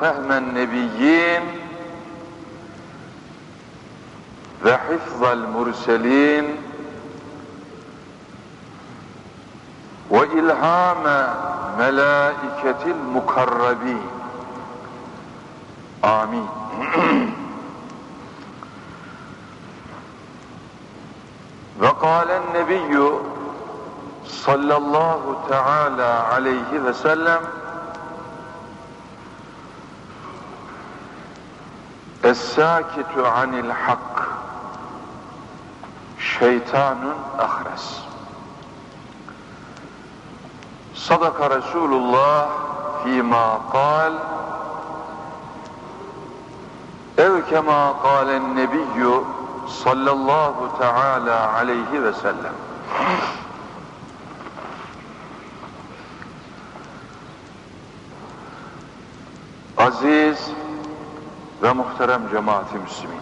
fehmen nebiyyin ve hifzal murselin ve ilhame melaiketil mukarrabin. Amin. ve kâlen nebiyyü sallallahu teala aleyhi ve sellem Es-sâkitu anil hak şeytanun ahres. Sadaka Resulullah fîmâ kal ev kemâ kâlen nebiyyü sallallahu teâlâ aleyhi ve sellem. Ve muhterem cemaati müslimin.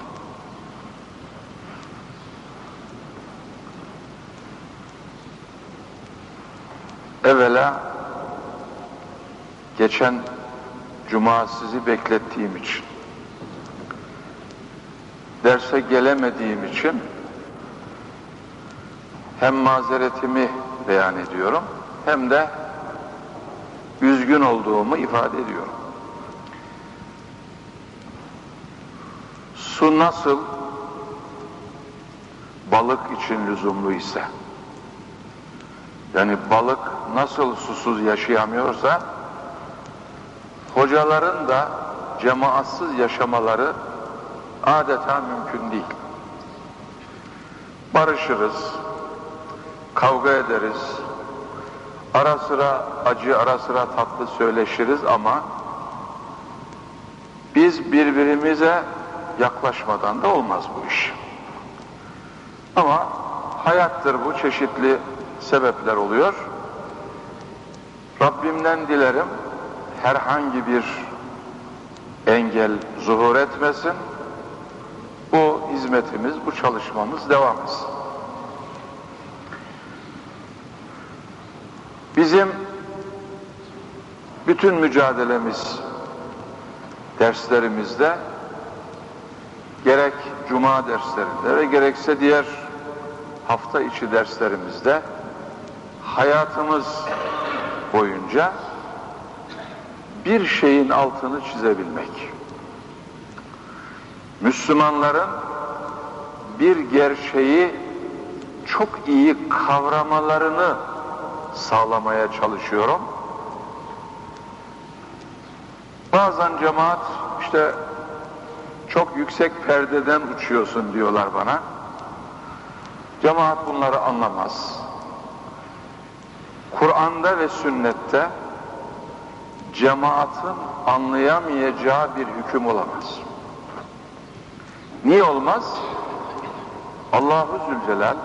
Evvela geçen cuma sizi beklettiğim için derse gelemediğim için hem mazeretimi beyan ediyorum hem de üzgün olduğumu ifade ediyorum. Su nasıl balık için lüzumlu ise yani balık nasıl susuz yaşayamıyorsa hocaların da cemaatsız yaşamaları adeta mümkün değil. Barışırız, kavga ederiz, ara sıra acı, ara sıra tatlı söyleşiriz ama biz birbirimize yaklaşmadan da olmaz bu iş. Ama hayattır bu çeşitli sebepler oluyor. Rabbimden dilerim herhangi bir engel zuhur etmesin. Bu hizmetimiz, bu çalışmamız devam etsin. Bizim bütün mücadelemiz derslerimizde gerek cuma derslerinde ve gerekse diğer hafta içi derslerimizde hayatımız boyunca bir şeyin altını çizebilmek. Müslümanların bir gerçeği çok iyi kavramalarını sağlamaya çalışıyorum. Bazen cemaat işte çok yüksek perdeden uçuyorsun diyorlar bana. Cemaat bunları anlamaz. Kur'an'da ve sünnette cemaatin anlayamayacağı bir hüküm olamaz. Niye olmaz? Allahu Zülcelal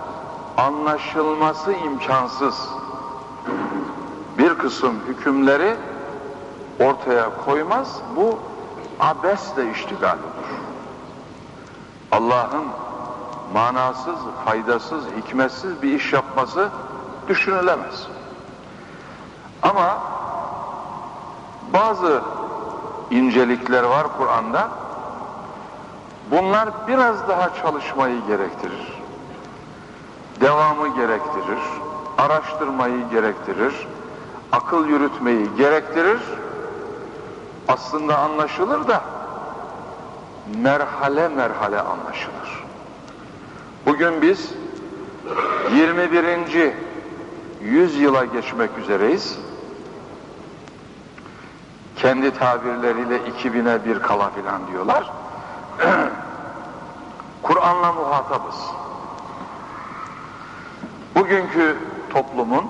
anlaşılması imkansız bir kısım hükümleri ortaya koymaz. Bu abesle iştigal olur. Allah'ın manasız, faydasız, hikmetsiz bir iş yapması düşünülemez. Ama bazı incelikler var Kur'an'da. Bunlar biraz daha çalışmayı gerektirir. Devamı gerektirir. Araştırmayı gerektirir. Akıl yürütmeyi gerektirir. Aslında anlaşılır da merhale merhale anlaşılır. Bugün biz 21. yüzyıla geçmek üzereyiz. Kendi tabirleriyle 2000'e bir kala filan diyorlar. Kur'an'la muhatabız. Bugünkü toplumun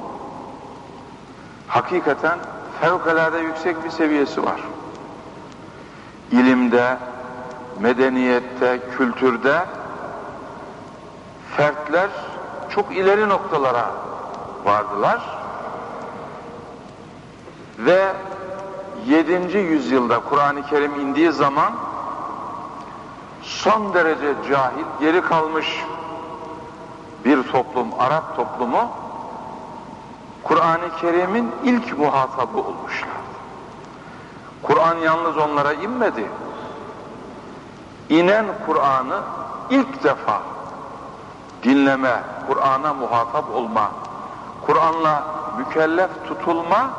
hakikaten fevkalade yüksek bir seviyesi var. İlimde, medeniyette, kültürde fertler çok ileri noktalara vardılar ve 7. yüzyılda Kur'an-ı Kerim indiği zaman son derece cahil, geri kalmış bir toplum, Arap toplumu Kur'an-ı Kerim'in ilk muhatabı olmuşlardı. Kur'an yalnız onlara inmedi. İnen Kur'an'ı ilk defa dinleme, Kur'an'a muhatap olma, Kur'an'la mükellef tutulma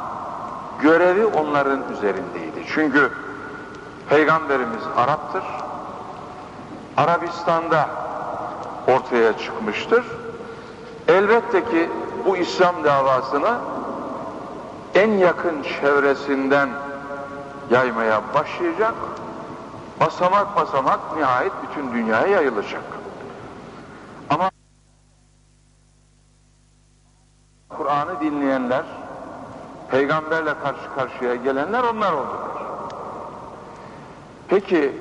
görevi onların üzerindeydi. Çünkü Peygamberimiz Arap'tır. Arabistan'da ortaya çıkmıştır. Elbette ki bu İslam davasını en yakın çevresinden yaymaya başlayacak. Basamak basamak nihayet bütün dünyaya yayılacak. Ama Kur'an'ı dinleyenler, peygamberle karşı karşıya gelenler onlar oldular. Peki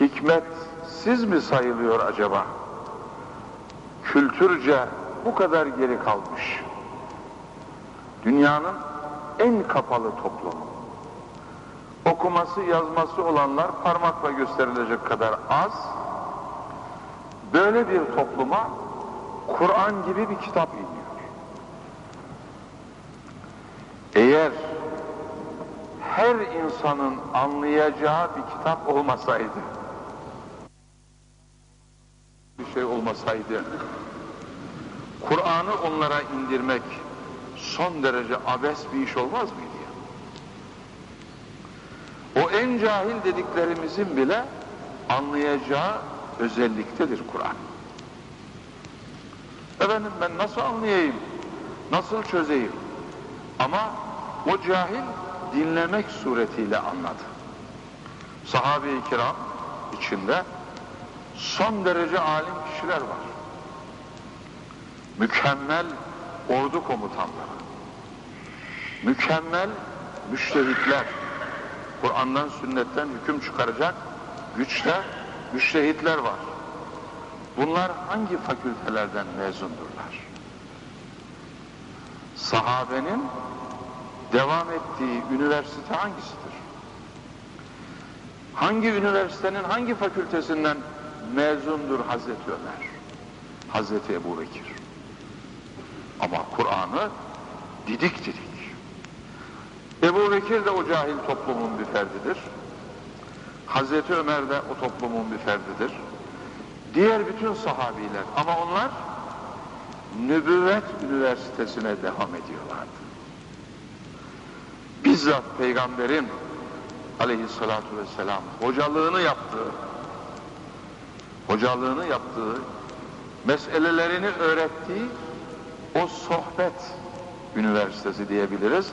hikmet siz mi sayılıyor acaba? Kültürce bu kadar geri kalmış. Dünyanın en kapalı toplumu. Okuması, yazması olanlar parmakla gösterilecek kadar az. Böyle bir topluma Kur'an gibi bir kitap iniyor. Eğer her insanın anlayacağı bir kitap olmasaydı, bir şey olmasaydı, Kur'an'ı onlara indirmek son derece abes bir iş olmaz mıydı? O en cahil dediklerimizin bile anlayacağı özelliktedir Kur'an. Efendim ben nasıl anlayayım? Nasıl çözeyim? Ama o cahil dinlemek suretiyle anladı. Sahabe-i kiram içinde son derece alim kişiler var. Mükemmel ordu komutanları, mükemmel müştehitler, Kur'an'dan sünnetten hüküm çıkaracak güçte müştehitler var. Bunlar hangi fakültelerden mezundurlar? Sahabenin devam ettiği üniversite hangisidir? Hangi üniversitenin hangi fakültesinden mezundur Hazreti Ömer? Hazreti Ebu Bekir. Ama Kur'an'ı didik didik. Ebu Bekir de o cahil toplumun bir ferdidir. Hazreti Ömer de o toplumun bir ferdidir. Diğer bütün sahabiler ama onlar nübüvvet üniversitesine devam ediyorlardı. Bizzat peygamberin aleyhissalatu vesselam hocalığını yaptığı hocalığını yaptığı meselelerini öğrettiği o sohbet üniversitesi diyebiliriz.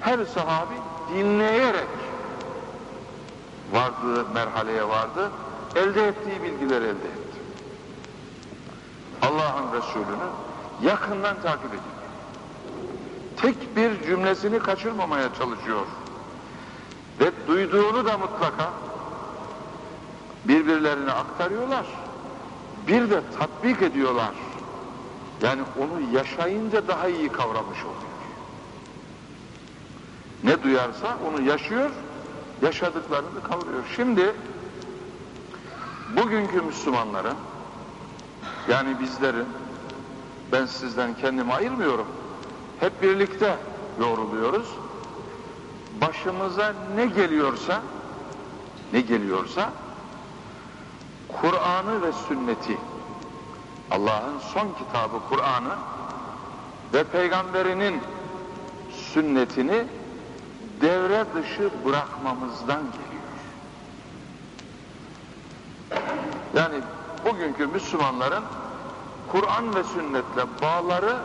Her sahabi dinleyerek vardığı merhaleye vardı. Elde ettiği bilgileri elde etti. Allah'ın Resulü'nü yakından takip ediyor. Tek bir cümlesini kaçırmamaya çalışıyor. Ve duyduğunu da mutlaka birbirlerine aktarıyorlar. Bir de tatbik ediyorlar. Yani onu yaşayınca daha iyi kavramış oluyor. Ne duyarsa onu yaşıyor, yaşadıklarını kavruyor. Şimdi bugünkü Müslümanların yani bizlerin ben sizden kendimi ayırmıyorum. Hep birlikte yoruluyoruz. Başımıza ne geliyorsa ne geliyorsa Kur'an'ı ve sünneti Allah'ın son kitabı Kur'an'ı ve peygamberinin sünnetini devre dışı bırakmamızdan geliyor. Yani bugünkü Müslümanların Kur'an ve sünnetle bağları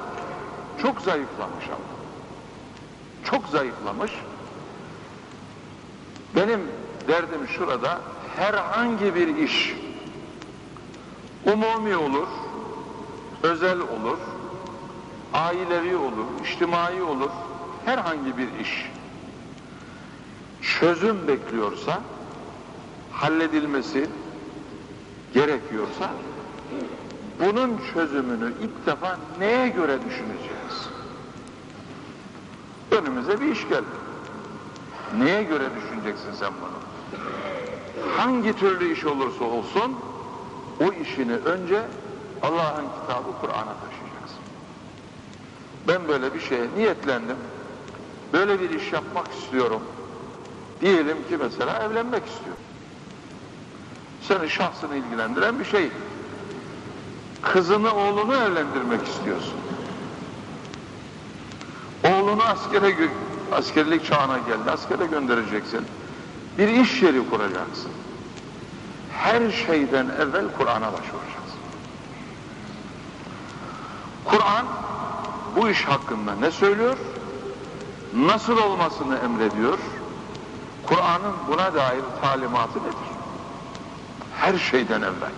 çok zayıflamış ama. Çok zayıflamış. Benim derdim şurada herhangi bir iş umumi olur, özel olur, ailevi olur, içtimai olur, herhangi bir iş çözüm bekliyorsa, halledilmesi gerekiyorsa, bunun çözümünü ilk defa neye göre düşüneceğiz? Önümüze bir iş geldi. Neye göre düşüneceksin sen bunu? Hangi türlü iş olursa olsun, o işini önce Allah'ın kitabı Kur'an'a taşıyacaksın. Ben böyle bir şeye niyetlendim. böyle bir iş yapmak istiyorum. Diyelim ki mesela evlenmek istiyor. Senin şahsını ilgilendiren bir şey. Kızını oğlunu evlendirmek istiyorsun. Oğlunu askere askerlik çağına geldi. Askere göndereceksin. Bir iş yeri kuracaksın. Her şeyden evvel Kur'an'a başvuracaksın. Kur'an bu iş hakkında ne söylüyor? Nasıl olmasını emrediyor? Kur'an'ın buna dair talimatı nedir? Her şeyden evvel.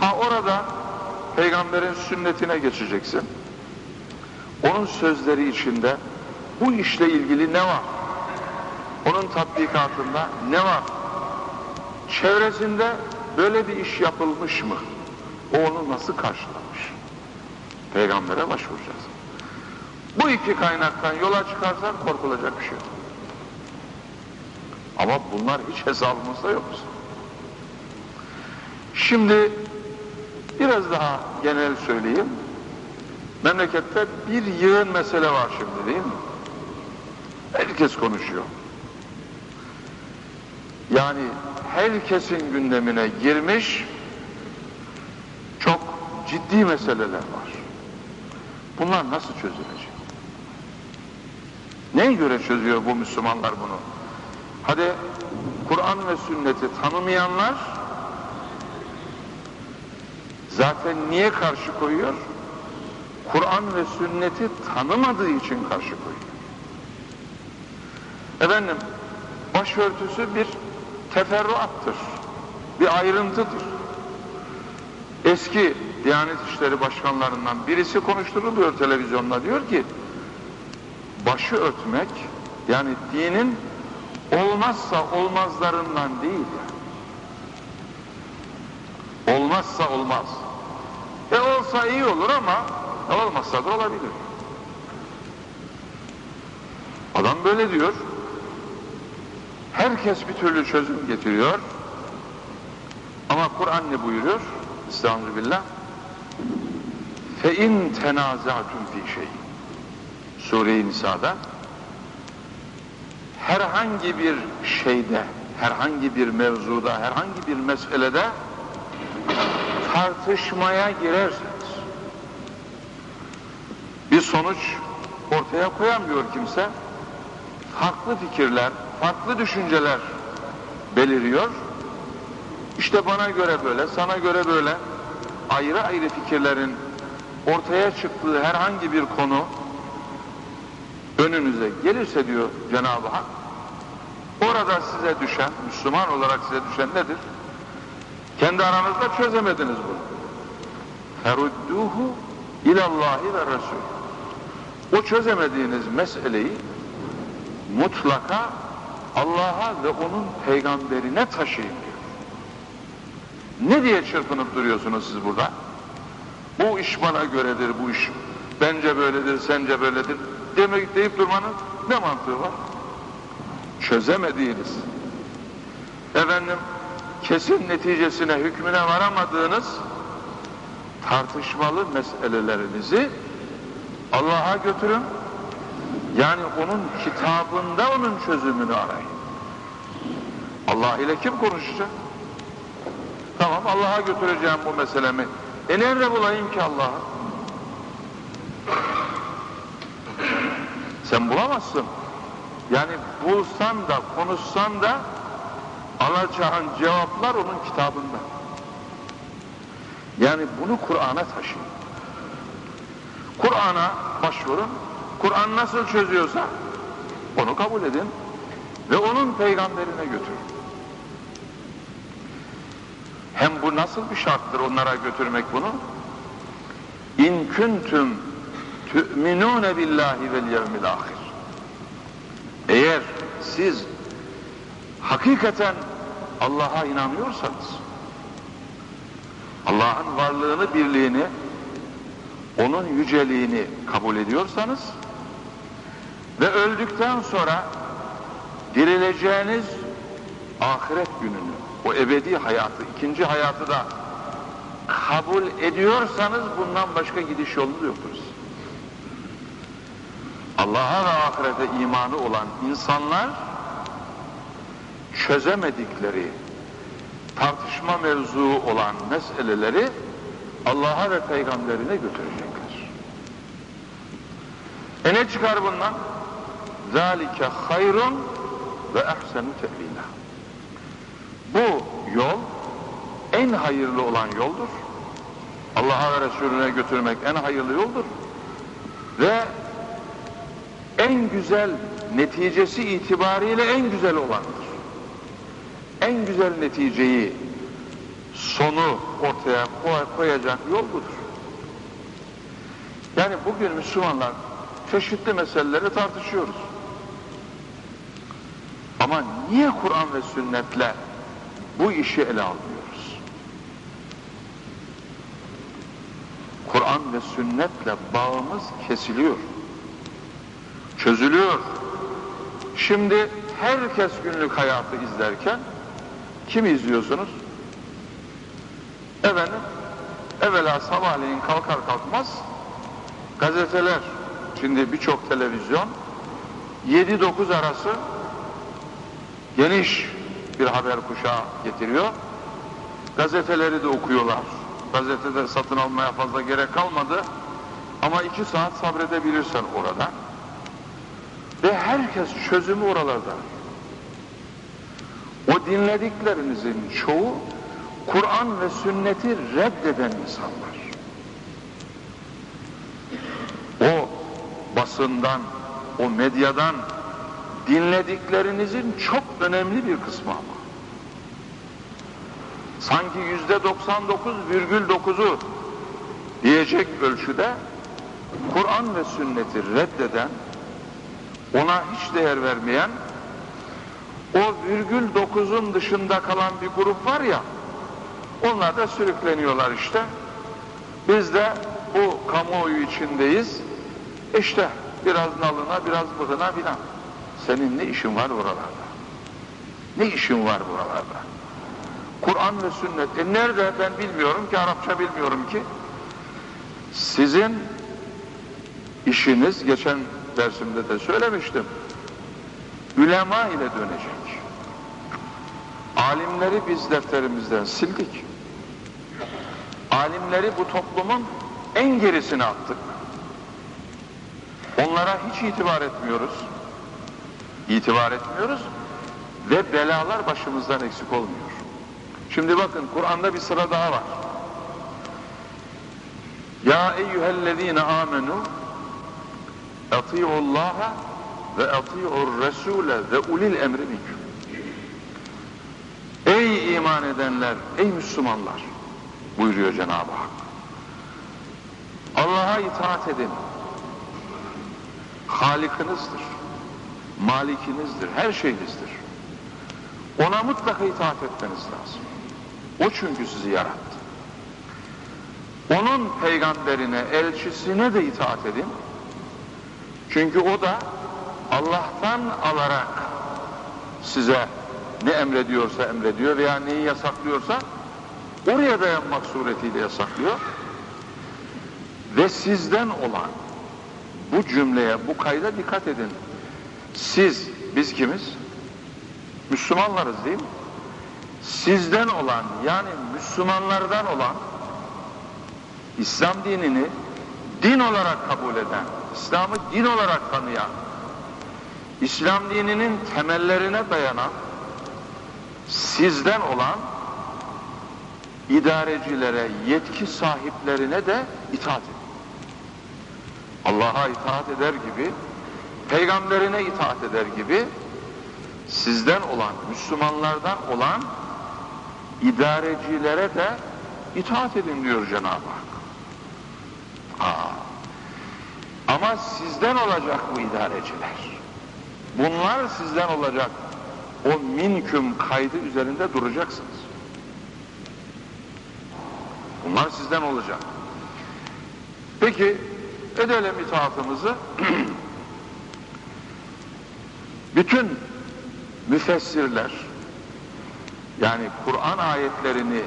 Ha orada peygamberin sünnetine geçeceksin. Onun sözleri içinde bu işle ilgili ne var? Onun tatbikatında ne var? Çevresinde böyle bir iş yapılmış mı? O onu nasıl karşılamış? Peygambere başvuracağız. Bu iki kaynaktan yola çıkarsan korkulacak bir şey yok. Ama bunlar hiç hesabımızda yok Şimdi biraz daha genel söyleyeyim. Memlekette bir yığın mesele var şimdi değil mi? Herkes konuşuyor. Yani herkesin gündemine girmiş çok ciddi meseleler var. Bunlar nasıl çözülecek? Neye göre çözüyor bu Müslümanlar bunu? Hadi Kur'an ve sünneti tanımayanlar zaten niye karşı koyuyor? Kur'an ve sünneti tanımadığı için karşı koyuyor. Efendim, başörtüsü bir teferruattır, bir ayrıntıdır. Eski Diyanet İşleri Başkanlarından birisi konuşturuluyor televizyonda diyor ki, başı örtmek, yani dinin olmazsa olmazlarından değil. Olmazsa olmaz. E olsa iyi olur ama olmazsa da olabilir. Adam böyle diyor. Herkes bir türlü çözüm getiriyor. Ama Kur'an ne buyuruyor? Estağfirullah. Fe in tenaza'tum fi şey. Sure-i Nisa'da herhangi bir şeyde, herhangi bir mevzuda, herhangi bir meselede tartışmaya girerseniz bir sonuç ortaya koyamıyor kimse. Farklı fikirler, farklı düşünceler beliriyor. İşte bana göre böyle, sana göre böyle ayrı ayrı fikirlerin ortaya çıktığı herhangi bir konu önünüze gelirse diyor Cenab-ı Hak orada size düşen, Müslüman olarak size düşen nedir? Kendi aranızda çözemediniz bunu. Ferudduhu ilallahi ve Resul. O çözemediğiniz meseleyi mutlaka Allah'a ve onun peygamberine taşıyın diyor. Ne diye çırpınıp duruyorsunuz siz burada? Bu iş bana göredir, bu iş bence böyledir, sence böyledir demek deyip durmanın ne mantığı var? Çözemediğiniz, efendim kesin neticesine, hükmüne varamadığınız tartışmalı meselelerinizi Allah'a götürün. Yani onun kitabında onun çözümünü arayın. Allah ile kim konuşacak? Tamam Allah'a götüreceğim bu meselemi. E nerede bulayım ki Allah'ı? Sen bulamazsın. Yani bulsan da konuşsan da alacağın cevaplar onun kitabında. Yani bunu Kur'an'a taşıyın. Kur'an'a başvurun. Kur'an nasıl çözüyorsa onu kabul edin ve onun peygamberine götürün. Hem bu nasıl bir şarttır onlara götürmek bunu? İn kuntum tu'minune billahi vel yevmil ahir. Eğer siz hakikaten Allah'a inanıyorsanız, Allah'ın varlığını, birliğini, onun yüceliğini kabul ediyorsanız ve öldükten sonra dirileceğiniz ahiret gününü, o ebedi hayatı, ikinci hayatı da kabul ediyorsanız bundan başka gidiş yolunuz yoktur. Allah'a ve ahirete imanı olan insanlar çözemedikleri tartışma mevzuu olan meseleleri Allah'a ve peygamberine götürecekler. E ne çıkar bundan? ذَٰلِكَ hayrun ve ehsenu tevila. Bu yol en hayırlı olan yoldur. Allah'a ve Resulüne götürmek en hayırlı yoldur. Ve en güzel neticesi itibariyle en güzel olandır. En güzel neticeyi sonu ortaya koyacak yol budur. Yani bugün Müslümanlar çeşitli meseleleri tartışıyoruz. Ama niye Kur'an ve sünnetle bu işi ele almıyoruz? Kur'an ve sünnetle bağımız kesiliyor. Çözülüyor. Şimdi herkes günlük hayatı izlerken kim izliyorsunuz? Efendim, evvela sabahleyin kalkar kalkmaz gazeteler, şimdi birçok televizyon 7-9 arası geniş bir haber kuşağı getiriyor. Gazeteleri de okuyorlar. Gazetede satın almaya fazla gerek kalmadı. Ama iki saat sabredebilirsen orada. Ve herkes çözümü oralarda. O dinlediklerinizin çoğu Kur'an ve sünneti reddeden insanlar. O basından, o medyadan dinlediklerinizin çok önemli bir kısmı ama. Sanki yüzde 99,9'u diyecek ölçüde Kur'an ve sünneti reddeden, ona hiç değer vermeyen, o virgül dokuzun dışında kalan bir grup var ya, onlar da sürükleniyorlar işte. Biz de bu kamuoyu içindeyiz. İşte biraz nalına, biraz bıhına filan. Senin ne işin var oralarda? Ne işin var buralarda? Kur'an ve sünnet. E nerede ben bilmiyorum ki, Arapça bilmiyorum ki. Sizin işiniz, geçen dersimde de söylemiştim, ülema ile dönecek. Alimleri biz defterimizden sildik. Alimleri bu toplumun en gerisine attık. Onlara hiç itibar etmiyoruz. İtibar etmiyoruz ve belalar başımızdan eksik olmuyor. Şimdi bakın Kur'an'da bir sıra daha var. Ya eyyühellezine amenu ve ati'ur resule ve ulil emri minkum. Ey iman edenler, ey Müslümanlar buyuruyor Cenab-ı Hak. Allah'a itaat edin. Halikinizdir. Malikinizdir. Her şeyinizdir. Ona mutlaka itaat etmeniz lazım. O çünkü sizi yarattı. Onun peygamberine, elçisine de itaat edin. Çünkü o da Allah'tan alarak size ne emrediyorsa emrediyor veya neyi yasaklıyorsa oraya dayanmak suretiyle yasaklıyor. Ve sizden olan bu cümleye, bu kayda dikkat edin. Siz, biz kimiz? Müslümanlarız değil mi? Sizden olan, yani Müslümanlardan olan İslam dinini din olarak kabul eden, İslam'ı din olarak tanıyan, İslam dininin temellerine dayanan, sizden olan idarecilere, yetki sahiplerine de itaat edin. Allah'a itaat eder gibi, peygamberine itaat eder gibi, sizden olan, Müslümanlardan olan idarecilere de itaat edin diyor Cenab-ı Hak. Aa. Ama sizden olacak bu idareciler. Bunlar sizden olacak. O minküm kaydı üzerinde duracaksınız. Bunlar sizden olacak. Peki edelim itaatımızı. Bütün müfessirler yani Kur'an ayetlerini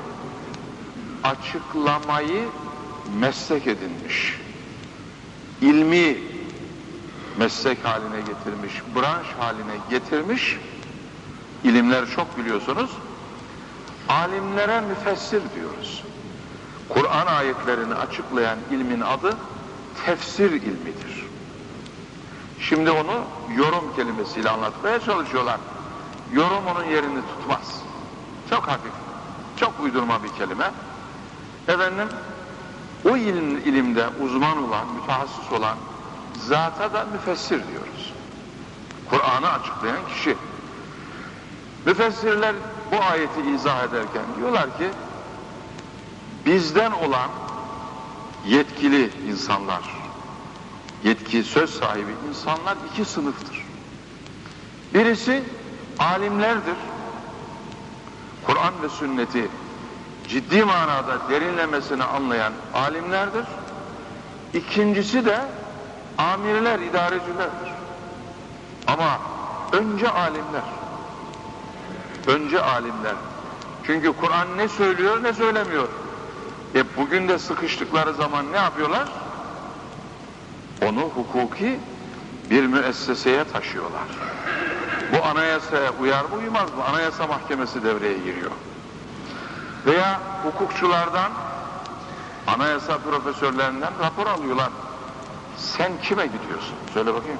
açıklamayı meslek edinmiş. İlmi meslek haline getirmiş, branş haline getirmiş, ilimler çok biliyorsunuz, alimlere müfessir diyoruz. Kur'an ayetlerini açıklayan ilmin adı tefsir ilmidir. Şimdi onu yorum kelimesiyle anlatmaya çalışıyorlar. Yorum onun yerini tutmaz. Çok hafif, çok uydurma bir kelime. Efendim, o ilim, ilimde uzman olan, mütehassıs olan zata da müfessir diyoruz. Kur'an'ı açıklayan kişi. Müfessirler bu ayeti izah ederken diyorlar ki bizden olan yetkili insanlar, yetki söz sahibi insanlar iki sınıftır. Birisi alimlerdir. Kur'an ve sünneti ciddi manada derinlemesine anlayan alimlerdir. İkincisi de amirler, idarecilerdir. Ama önce alimler. Önce alimler. Çünkü Kur'an ne söylüyor ne söylemiyor. E bugün de sıkıştıkları zaman ne yapıyorlar? Onu hukuki bir müesseseye taşıyorlar. Bu anayasaya uyar mı uymaz mı? Anayasa mahkemesi devreye giriyor. Veya hukukçulardan, anayasa profesörlerinden rapor alıyorlar. Sen kime gidiyorsun? Söyle bakayım.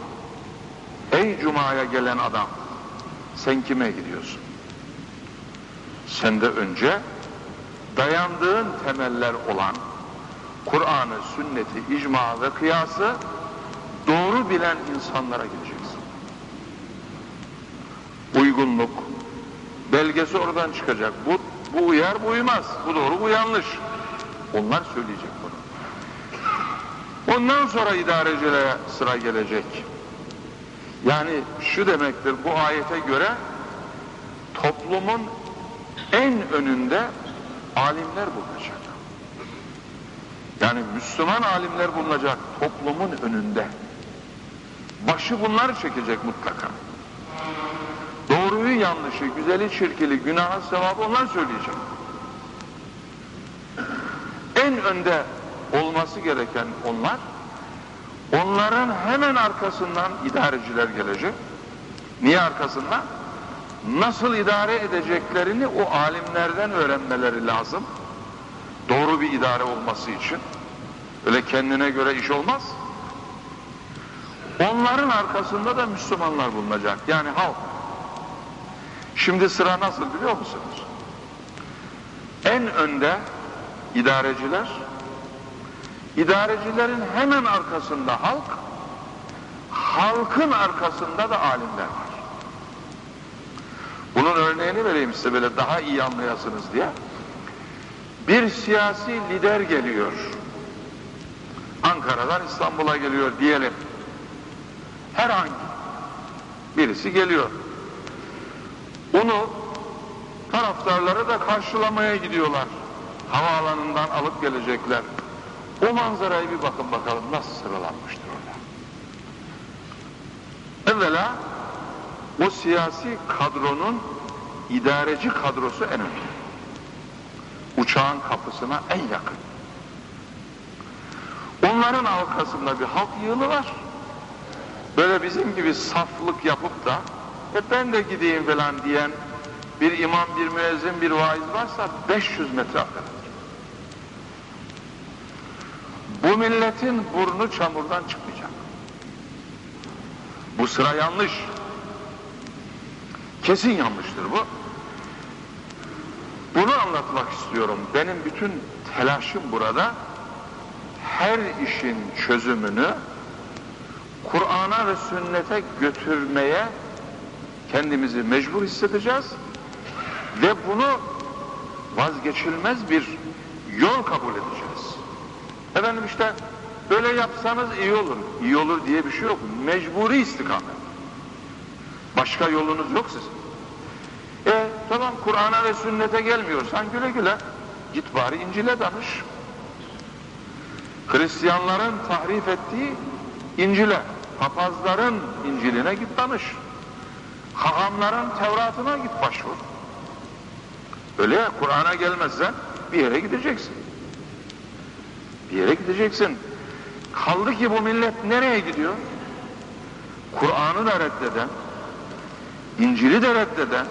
Ey Cuma'ya gelen adam, sen kime gidiyorsun? Sen de önce dayandığın temeller olan Kur'an'ı, sünneti, icma ve kıyası doğru bilen insanlara gideceksin. Uygunluk, belgesi oradan çıkacak. Bu, bu uyar, bu uymaz. Bu doğru, bu yanlış. Onlar söyleyecek bunu. Ondan sonra idarecilere sıra gelecek. Yani şu demektir, bu ayete göre toplumun en önünde alimler bulunacak. Yani Müslüman alimler bulunacak toplumun önünde. Başı bunlar çekecek mutlaka. Yanlışı, güzeli çirkili, günahı sevabı onlar söyleyecek. En önde olması gereken onlar, onların hemen arkasından idareciler gelecek. Niye arkasından? Nasıl idare edeceklerini o alimlerden öğrenmeleri lazım. Doğru bir idare olması için. Öyle kendine göre iş olmaz. Onların arkasında da Müslümanlar bulunacak. Yani halk. Şimdi sıra nasıl biliyor musunuz? En önde idareciler, idarecilerin hemen arkasında halk, halkın arkasında da alimler var. Bunun örneğini vereyim size böyle daha iyi anlayasınız diye. Bir siyasi lider geliyor. Ankara'dan İstanbul'a geliyor diyelim. Herhangi birisi geliyor. Onu taraftarları da karşılamaya gidiyorlar. Havaalanından alıp gelecekler. O manzaraya bir bakın bakalım nasıl sıralanmıştır orada. Evvela o siyasi kadronun idareci kadrosu en önemli. Uçağın kapısına en yakın. Onların arkasında bir halk yığılı var. Böyle bizim gibi saflık yapıp da e ben de gideyim falan diyen bir imam, bir müezzin, bir vaiz varsa 500 metre arkadadır. Bu milletin burnu çamurdan çıkmayacak. Bu sıra yanlış. Kesin yanlıştır bu. Bunu anlatmak istiyorum. Benim bütün telaşım burada her işin çözümünü Kur'an'a ve sünnete götürmeye kendimizi mecbur hissedeceğiz ve bunu vazgeçilmez bir yol kabul edeceğiz. Efendim işte böyle yapsanız iyi olur. İyi olur diye bir şey yok. Mecburi istikamet. Başka yolunuz yok sizin. E tamam Kur'an'a ve sünnete gelmiyorsan güle güle git bari İncil'e danış. Hristiyanların tahrif ettiği İncil'e, papazların İncil'ine git danış. Hahamların Tevrat'ına git başvur. Öyle ya Kur'an'a gelmezsen bir yere gideceksin. Bir yere gideceksin. Kaldı ki bu millet nereye gidiyor? Kur'an'ı da reddeden, İncil'i de reddeden,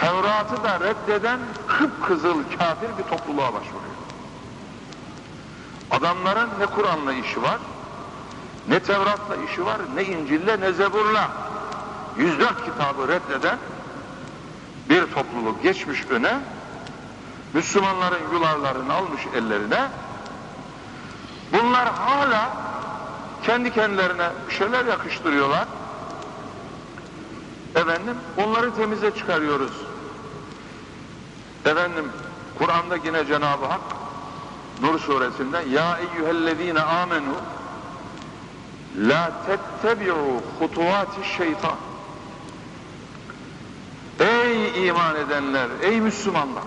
Tevrat'ı da reddeden kıpkızıl kafir bir topluluğa başvuruyor. Adamların ne Kur'an'la işi var, ne Tevrat'la işi var, ne İncil'le ne Zebur'la. 104 kitabı reddeden bir topluluk geçmiş öne, Müslümanların yularlarını almış ellerine, bunlar hala kendi kendilerine bir şeyler yakıştırıyorlar. Efendim, onları temize çıkarıyoruz. Efendim, Kur'an'da yine Cenab-ı Hak Nur suresinde Ya eyyühellezine amenu La tettebi'u hutuvati şeytan Ey iman edenler, ey Müslümanlar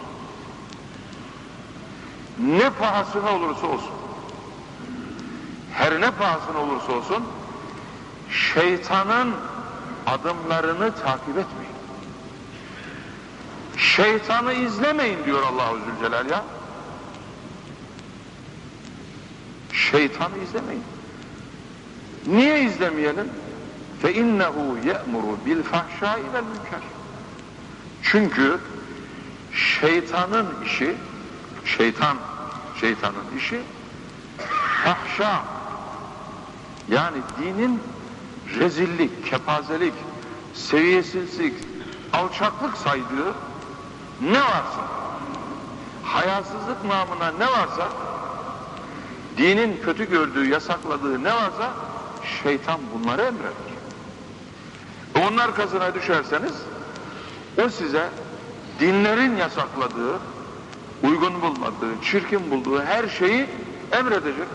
ne pahasına olursa olsun her ne pahasına olursa olsun şeytanın adımlarını takip etmeyin. Şeytanı izlemeyin diyor Allahu Zülcelal ya. Şeytanı izlemeyin. Niye izlemeyelim? Bil fahşai vel münker. Çünkü şeytanın işi şeytan şeytanın işi fahşa yani dinin rezillik, kepazelik, seviyesizlik, alçaklık saydığı ne varsa hayasızlık namına ne varsa dinin kötü gördüğü, yasakladığı ne varsa şeytan bunları emreder. Onun arkasına düşerseniz o size dinlerin yasakladığı, uygun bulmadığı, çirkin bulduğu her şeyi emredecek.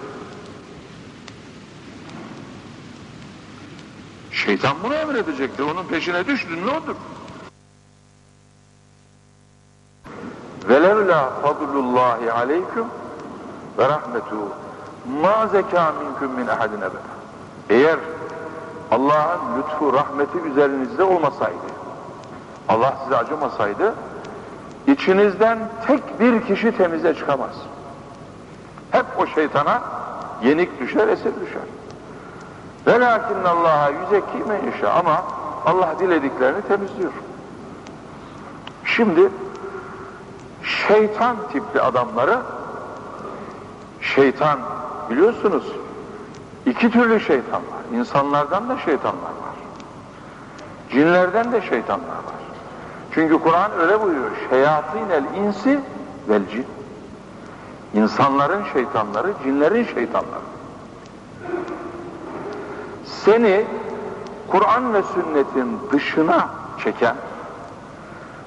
Şeytan bunu emredecektir. Onun peşine düştün ne olur? Velevla fadlullahi aleyküm ve rahmetuhu ma zeka minkum min ahadin ebeda. Eğer Allah'ın lütfu, rahmeti üzerinizde olmasaydı, Allah size acımasaydı, içinizden tek bir kişi temize çıkamaz. Hep o şeytana yenik düşer, esir düşer. Velakin Allah'a yüzekki men ama Allah dilediklerini temizliyor. Şimdi şeytan tipli adamları şeytan biliyorsunuz iki türlü şeytan var. İnsanlardan da şeytanlar var. Cinlerden de şeytanlar var. Çünkü Kur'an öyle buyuruyor. el insi vel cin. İnsanların şeytanları, cinlerin şeytanları seni Kur'an ve sünnetin dışına çeken,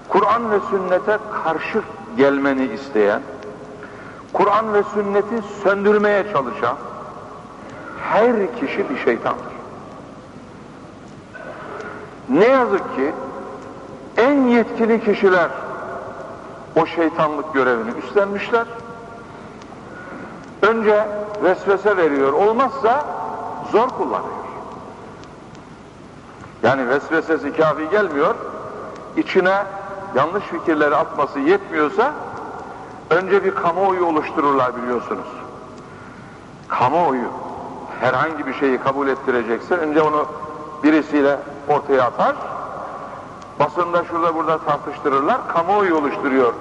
Kur'an ve sünnete karşı gelmeni isteyen, Kur'an ve sünneti söndürmeye çalışan her kişi bir şeytandır. Ne yazık ki en yetkili kişiler o şeytanlık görevini üstlenmişler. Önce vesvese veriyor, olmazsa zor kullanıyor. Yani vesvesesi kafi gelmiyor, içine yanlış fikirleri atması yetmiyorsa önce bir kamuoyu oluştururlar biliyorsunuz. Kamuoyu herhangi bir şeyi kabul ettirecekse önce onu birisiyle ortaya atar, basında şurada burada tartıştırırlar, kamuoyu oluşturuyor.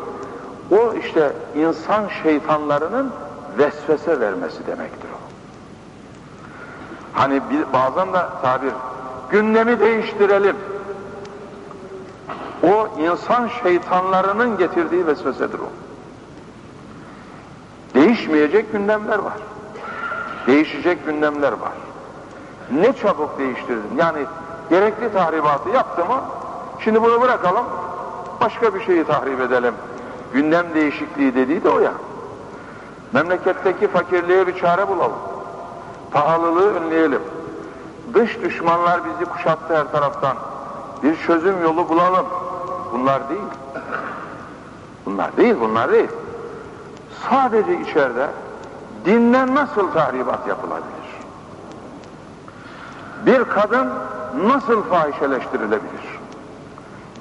O işte insan şeytanlarının vesvese vermesi demektir o. Hani bazen de tabir gündemi değiştirelim. O insan şeytanlarının getirdiği vesvesedir o. Değişmeyecek gündemler var. Değişecek gündemler var. Ne çabuk değiştirdin. Yani gerekli tahribatı yaptı mı şimdi bunu bırakalım başka bir şeyi tahrip edelim. Gündem değişikliği dediği de o ya. Memleketteki fakirliğe bir çare bulalım. Pahalılığı önleyelim Dış düşmanlar bizi kuşattı her taraftan. Bir çözüm yolu bulalım. Bunlar değil. Bunlar değil, bunlar değil. Sadece içeride dinden nasıl tahribat yapılabilir? Bir kadın nasıl fahişeleştirilebilir?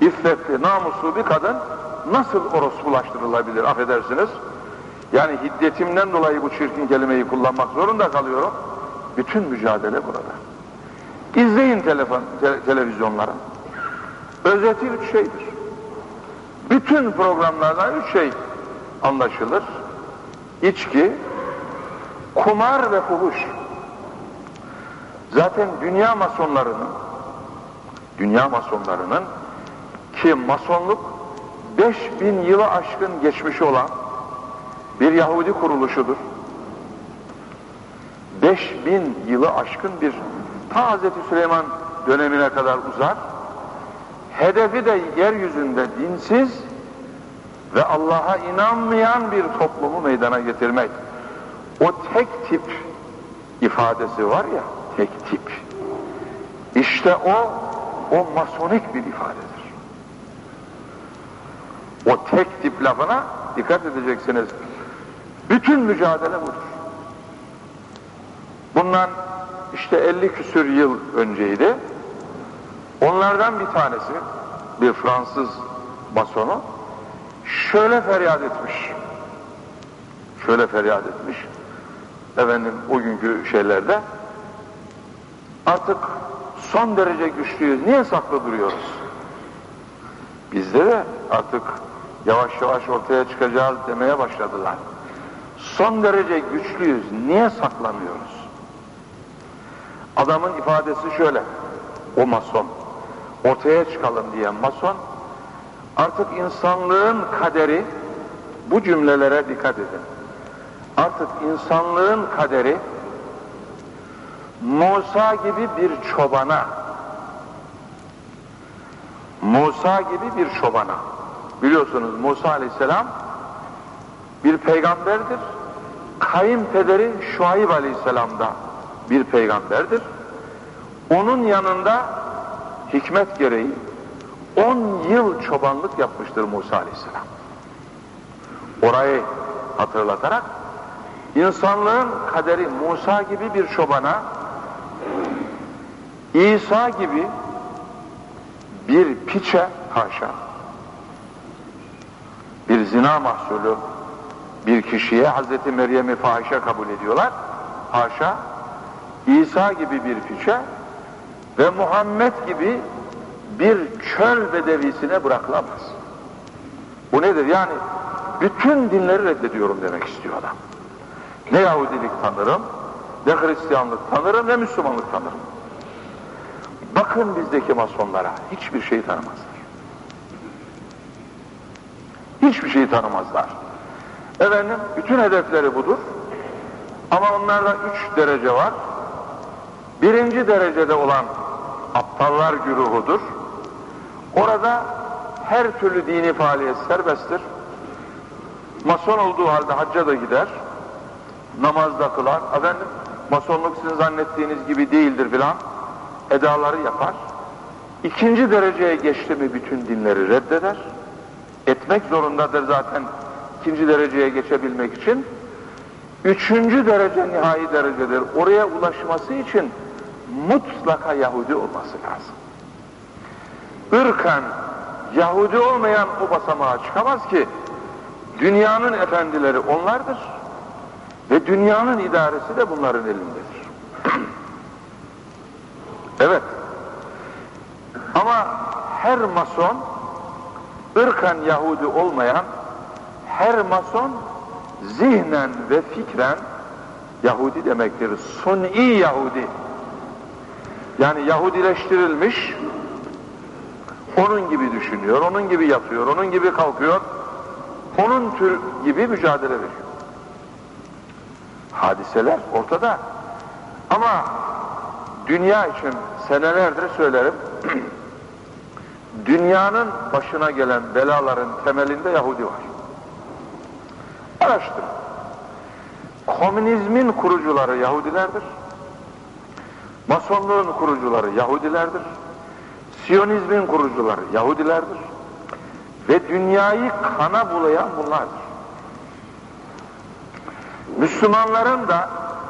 İffetli, namuslu bir kadın nasıl orospulaştırılabilir affedersiniz? Yani hiddetimden dolayı bu çirkin kelimeyi kullanmak zorunda kalıyorum. Bütün mücadele burada İzleyin telefon, te televizyonlara. Özeti üç şeydir. Bütün programlardan üç şey anlaşılır. İçki, kumar ve fuhuş. Zaten dünya masonlarının dünya masonlarının ki masonluk 5000 yılı aşkın geçmişi olan bir Yahudi kuruluşudur. 5000 yılı aşkın bir ta Hz. Süleyman dönemine kadar uzar. Hedefi de yeryüzünde dinsiz ve Allah'a inanmayan bir toplumu meydana getirmek. O tek tip ifadesi var ya, tek tip. İşte o, o masonik bir ifadedir. O tek tip lafına dikkat edeceksiniz. Bütün mücadele budur. Bundan işte 50 küsür yıl önceydi. Onlardan bir tanesi, bir Fransız masonu, şöyle feryat etmiş. Şöyle feryat etmiş. Efendim o günkü şeylerde artık son derece güçlüyüz. Niye saklı duruyoruz? Bizde de artık yavaş yavaş ortaya çıkacağız demeye başladılar. Son derece güçlüyüz. Niye saklanıyoruz? Adamın ifadesi şöyle. O mason. Ortaya çıkalım diyen mason artık insanlığın kaderi bu cümlelere dikkat edin. Artık insanlığın kaderi Musa gibi bir çobana Musa gibi bir çobana biliyorsunuz Musa aleyhisselam bir peygamberdir. Kayınpederi Şuayb aleyhisselam da bir peygamberdir. Onun yanında hikmet gereği 10 yıl çobanlık yapmıştır Musa aleyhisselam. Orayı hatırlatarak insanlığın kaderi Musa gibi bir çobana İsa gibi bir piçe haşa bir zina mahsulü bir kişiye Hazreti Meryem'i fahişe kabul ediyorlar. Haşa İsa gibi bir piçe ve Muhammed gibi bir çöl bedevisine bırakılamaz. Bu nedir? Yani bütün dinleri reddediyorum demek istiyor adam. Ne Yahudilik tanırım, ne Hristiyanlık tanırım, ne Müslümanlık tanırım. Bakın bizdeki masonlara hiçbir şey tanımazlar. Hiçbir şey tanımazlar. Efendim bütün hedefleri budur. Ama onlarda üç derece var. Birinci derecede olan aptallar güruhudur. Orada her türlü dini faaliyet serbesttir. Mason olduğu halde hacca da gider. Namazda kılar. Efendim masonluk sizin zannettiğiniz gibi değildir filan edaları yapar. İkinci dereceye geçti mi bütün dinleri reddeder. Etmek zorundadır zaten ikinci dereceye geçebilmek için. Üçüncü derece nihai derecedir. Oraya ulaşması için mutlaka Yahudi olması lazım. Irken Yahudi olmayan o basamağa çıkamaz ki dünyanın efendileri onlardır ve dünyanın idaresi de bunların elindedir. Evet. Ama her mason ırkan Yahudi olmayan her mason zihnen ve fikren Yahudi demektir. Suni Yahudi. Yani Yahudileştirilmiş onun gibi düşünüyor, onun gibi yapıyor, onun gibi kalkıyor, onun tür gibi mücadele veriyor. Hadiseler ortada. Ama dünya için senelerdir söylerim, dünyanın başına gelen belaların temelinde Yahudi var. Araştırın. Komünizmin kurucuları Yahudilerdir. Masonluğun kurucuları Yahudilerdir. Siyonizmin kurucuları Yahudilerdir. Ve dünyayı kana bulayan bunlardır. Müslümanların da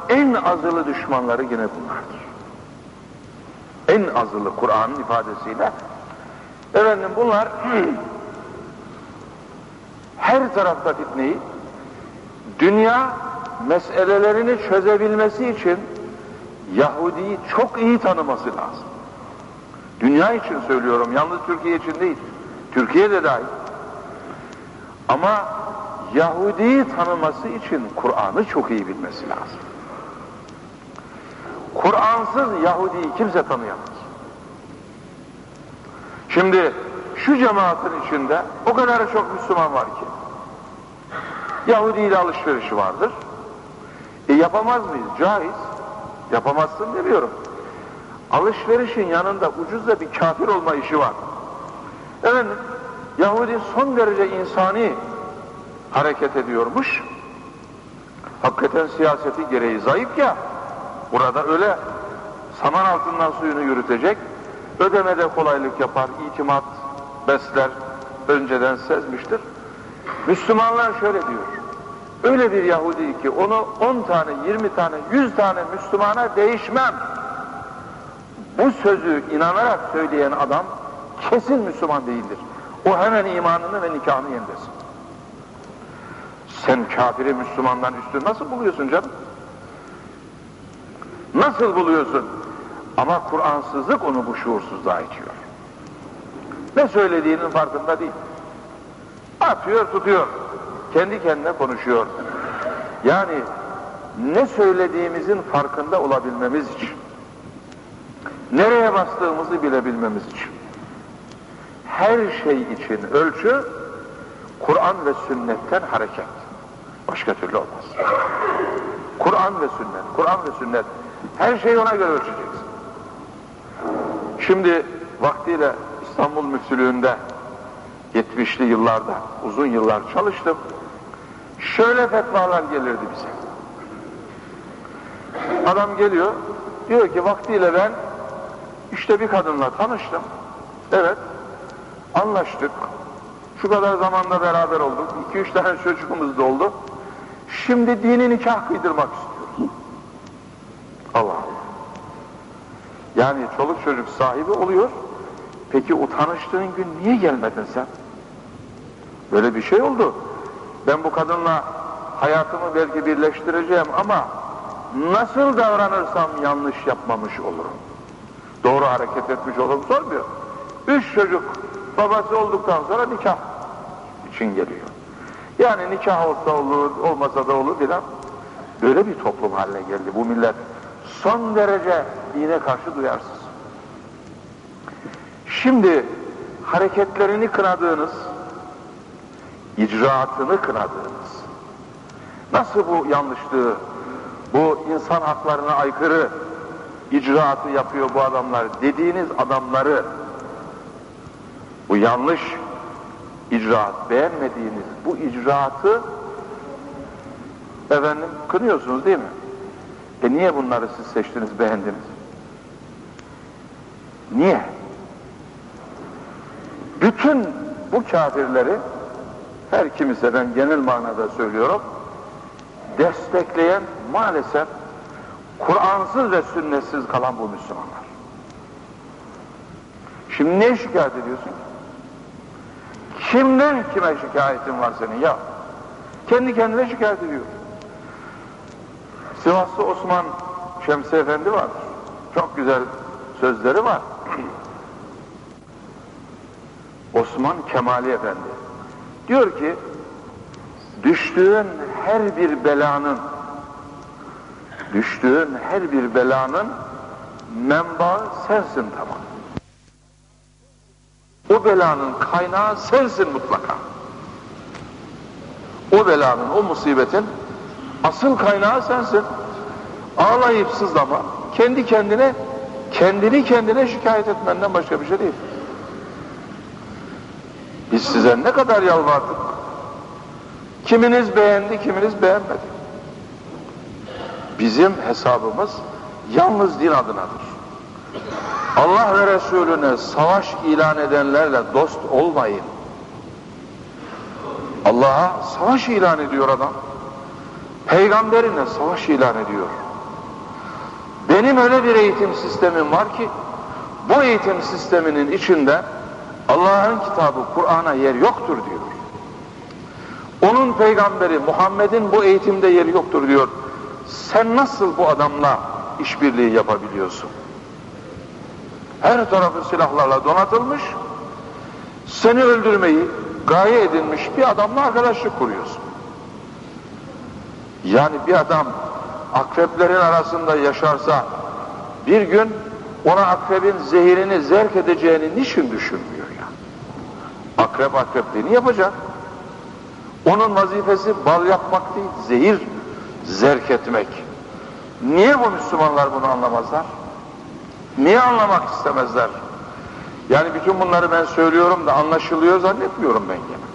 en azılı düşmanları yine bunlardır. En azılı Kur'an'ın ifadesiyle. Efendim bunlar her tarafta fitneyi dünya meselelerini çözebilmesi için Yahudi'yi çok iyi tanıması lazım. Dünya için söylüyorum, yalnız Türkiye için değil. Türkiye de dahil. Ama Yahudi'yi tanıması için Kur'an'ı çok iyi bilmesi lazım. Kur'ansız Yahudi'yi kimse tanıyamaz. Şimdi şu cemaatin içinde o kadar çok Müslüman var ki Yahudi ile alışverişi vardır. E yapamaz mıyız? Caiz. Yapamazsın demiyorum. Alışverişin yanında ucuz da bir kafir olma işi var. Efendim, Yahudi son derece insani hareket ediyormuş. Hakikaten siyaseti gereği zayıf ya. Burada öyle saman altından suyunu yürütecek, ödemede kolaylık yapar, itimat besler, önceden sezmiştir. Müslümanlar şöyle diyor, öyle bir Yahudi ki onu 10 tane, 20 tane, 100 tane Müslümana değişmem. Bu sözü inanarak söyleyen adam kesin Müslüman değildir. O hemen imanını ve nikahını yendesin. Sen kafiri Müslümandan üstün nasıl buluyorsun canım? Nasıl buluyorsun? Ama Kur'ansızlık onu bu şuursuzluğa itiyor. Ne söylediğinin farkında değil. Atıyor tutuyor. Kendi kendine konuşuyor. Yani ne söylediğimizin farkında olabilmemiz için, nereye bastığımızı bilebilmemiz için, her şey için ölçü Kur'an ve sünnetten hareket. Başka türlü olmaz. Kur'an ve sünnet, Kur'an ve sünnet. Her şeyi ona göre ölçeceksin. Şimdi vaktiyle İstanbul Müftülüğü'nde 70'li yıllarda uzun yıllar çalıştım. Şöyle fetvalar gelirdi bize. Adam geliyor, diyor ki vaktiyle ben işte bir kadınla tanıştım. Evet, anlaştık. Şu kadar zamanda beraber olduk. iki üç tane çocuğumuz da oldu. Şimdi dini nikah kıydırmak istiyoruz. Allah Allah. Yani çoluk çocuk sahibi oluyor. Peki o tanıştığın gün niye gelmedin sen? Böyle bir şey oldu. Ben bu kadınla hayatımı belki birleştireceğim ama nasıl davranırsam yanlış yapmamış olurum. Doğru hareket etmiş olurum sormuyor. Üç çocuk babası olduktan sonra nikah için geliyor. Yani nikah olsa olur, olmasa da olur filan. Böyle bir toplum haline geldi bu millet. Son derece dine karşı duyarsız. Şimdi hareketlerini kınadığınız, icraatını kınadığınız, nasıl bu yanlışlığı, bu insan haklarına aykırı icraatı yapıyor bu adamlar dediğiniz adamları bu yanlış icraat, beğenmediğiniz bu icraatı efendim kınıyorsunuz değil mi? E niye bunları siz seçtiniz, beğendiniz? Niye? Bütün bu kafirleri her kimse genel manada söylüyorum destekleyen maalesef Kur'ansız ve sünnetsiz kalan bu Müslümanlar. Şimdi ne şikayet ediyorsun? Kimden kime şikayetin var senin ya? Kendi kendine şikayet ediyor. Sivaslı Osman Şemsi Efendi var. Çok güzel sözleri var. Osman Kemali Efendi. Diyor ki, düştüğün her bir belanın, düştüğün her bir belanın menbaı sensin tamam. O belanın kaynağı sensin mutlaka. O belanın, o musibetin asıl kaynağı sensin. Ağlayıp sızlama, kendi kendine, kendini kendine şikayet etmenden başka bir şey değil. Biz size ne kadar yalvardık. Kiminiz beğendi, kiminiz beğenmedi. Bizim hesabımız yalnız din adınadır. Allah ve Resulüne savaş ilan edenlerle dost olmayın. Allah'a savaş ilan ediyor adam. Peygamberine savaş ilan ediyor. Benim öyle bir eğitim sistemim var ki bu eğitim sisteminin içinde Allah'ın kitabı Kur'an'a yer yoktur diyor. Onun peygamberi Muhammed'in bu eğitimde yeri yoktur diyor. Sen nasıl bu adamla işbirliği yapabiliyorsun. Her tarafı silahlarla donatılmış, seni öldürmeyi gaye edilmiş bir adamla arkadaşlık kuruyorsun. Yani bir adam akreplerin arasında yaşarsa bir gün ona akrebin zehirini zerk edeceğini niçin düşünmüyor ya? Akrep akrepliğini yapacak. Onun vazifesi bal yapmak değil, zehir zerk etmek. Niye bu Müslümanlar bunu anlamazlar? Niye anlamak istemezler? Yani bütün bunları ben söylüyorum da anlaşılıyor zannetmiyorum ben gene.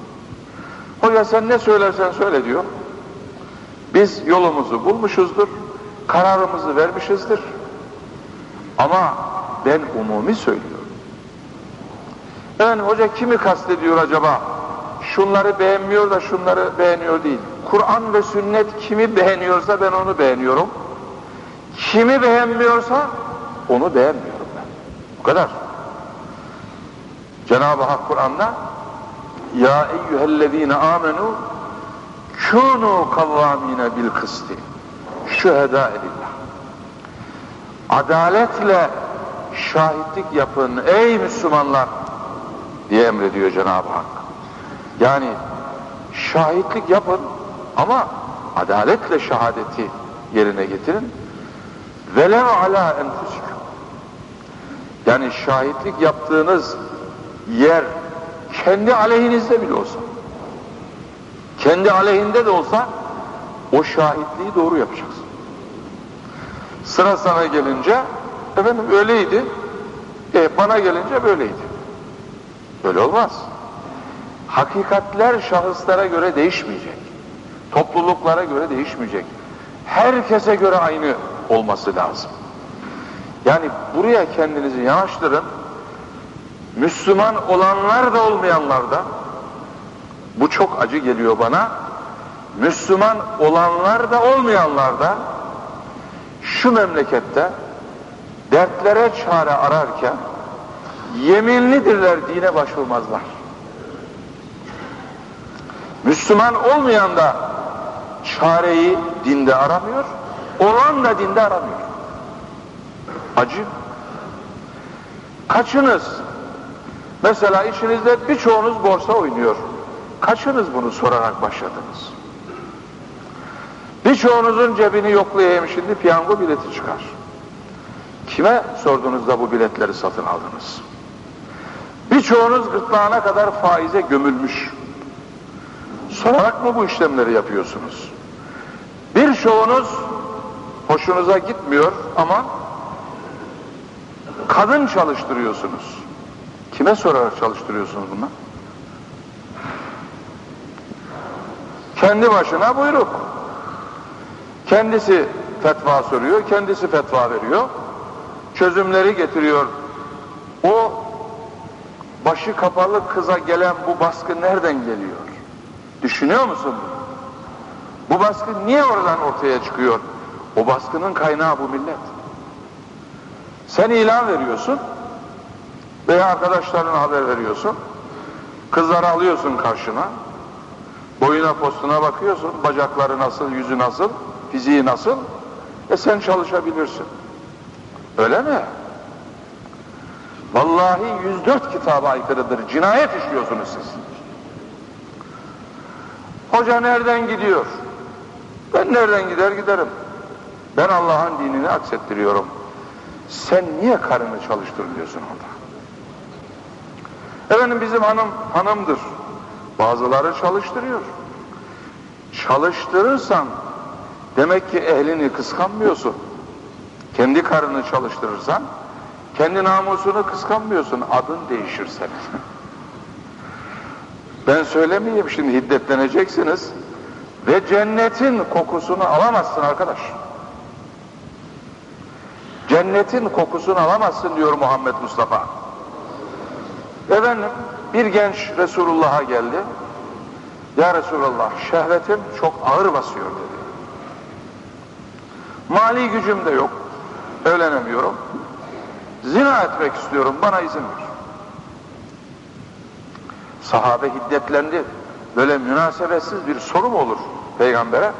Hoca sen ne söylersen söyle diyor. Biz yolumuzu bulmuşuzdur, kararımızı vermişizdir. Ama ben umumi söylüyorum. Yani hoca kimi kastediyor acaba? Şunları beğenmiyor da şunları beğeniyor değil. Kur'an ve sünnet kimi beğeniyorsa ben onu beğeniyorum. Kimi beğenmiyorsa onu beğenmiyorum ben. Bu kadar. Cenab-ı Hak Kur'an'da Ya eyyühellezine amenu kûnû kavvâmine bil kısti şühedâ edillah adaletle şahitlik yapın ey Müslümanlar diye emrediyor Cenab-ı Hak. Yani şahitlik yapın ama adaletle şehadeti yerine getirin. Velev ala enfusikum. Yani şahitlik yaptığınız yer kendi aleyhinizde bile olsa kendi aleyhinde de olsa o şahitliği doğru yapacaksın. Sıra sana gelince efendim öyleydi. E bana gelince böyleydi. Böyle olmaz. Hakikatler şahıslara göre değişmeyecek. Topluluklara göre değişmeyecek. Herkese göre aynı olması lazım. Yani buraya kendinizi yanaştırın. Müslüman olanlar da olmayanlar da bu çok acı geliyor bana. Müslüman olanlar da olmayanlar da şu memlekette dertlere çare ararken yeminlidirler dine başvurmazlar. Müslüman olmayan da çareyi dinde aramıyor, olan da dinde aramıyor. Acı. Kaçınız? Mesela içinizde birçoğunuz borsa oynuyor. Kaçınız bunu sorarak başladınız? Birçoğunuzun cebini yoklayayım şimdi piyango bileti çıkar. Kime sordunuz da bu biletleri satın aldınız? Birçoğunuz gırtlağına kadar faize gömülmüş. Sorarak mı bu işlemleri yapıyorsunuz? Birçoğunuz hoşunuza gitmiyor ama kadın çalıştırıyorsunuz. Kime sorarak çalıştırıyorsunuz bunlar? Kendi başına buyruk. Kendisi fetva soruyor, kendisi fetva veriyor. Çözümleri getiriyor. O başı kapalı kıza gelen bu baskı nereden geliyor? Düşünüyor musun? Bu baskı niye oradan ortaya çıkıyor? O baskının kaynağı bu millet. Sen ilan veriyorsun veya arkadaşlarına haber veriyorsun. Kızları alıyorsun karşına. Boyuna postuna bakıyorsun. Bacakları nasıl, yüzü nasıl, fiziği nasıl? E sen çalışabilirsin. Öyle mi? Vallahi 104 kitaba aykırıdır. Cinayet işliyorsunuz siz. Hoca nereden gidiyor? Ben nereden gider giderim. Ben Allah'ın dinini aksettiriyorum. Sen niye karını çalıştırmıyorsun orada? Efendim bizim hanım hanımdır. Bazıları çalıştırıyor. Çalıştırırsan demek ki ehlini kıskanmıyorsun. Kendi karını çalıştırırsan kendi namusunu kıskanmıyorsun. Adın değişir senin. Ben söylemeyeyim şimdi hiddetleneceksiniz. Ve cennetin kokusunu alamazsın arkadaş. Cennetin kokusunu alamazsın diyor Muhammed Mustafa. Efendim bir genç Resulullah'a geldi. Ya Resulallah şehvetim çok ağır basıyor dedi. Mali gücüm de yok. Öğlenemiyorum. Zina etmek istiyorum bana izin ver. Sahabe hiddetlendi. Böyle münasebetsiz bir soru mu olur peygambere?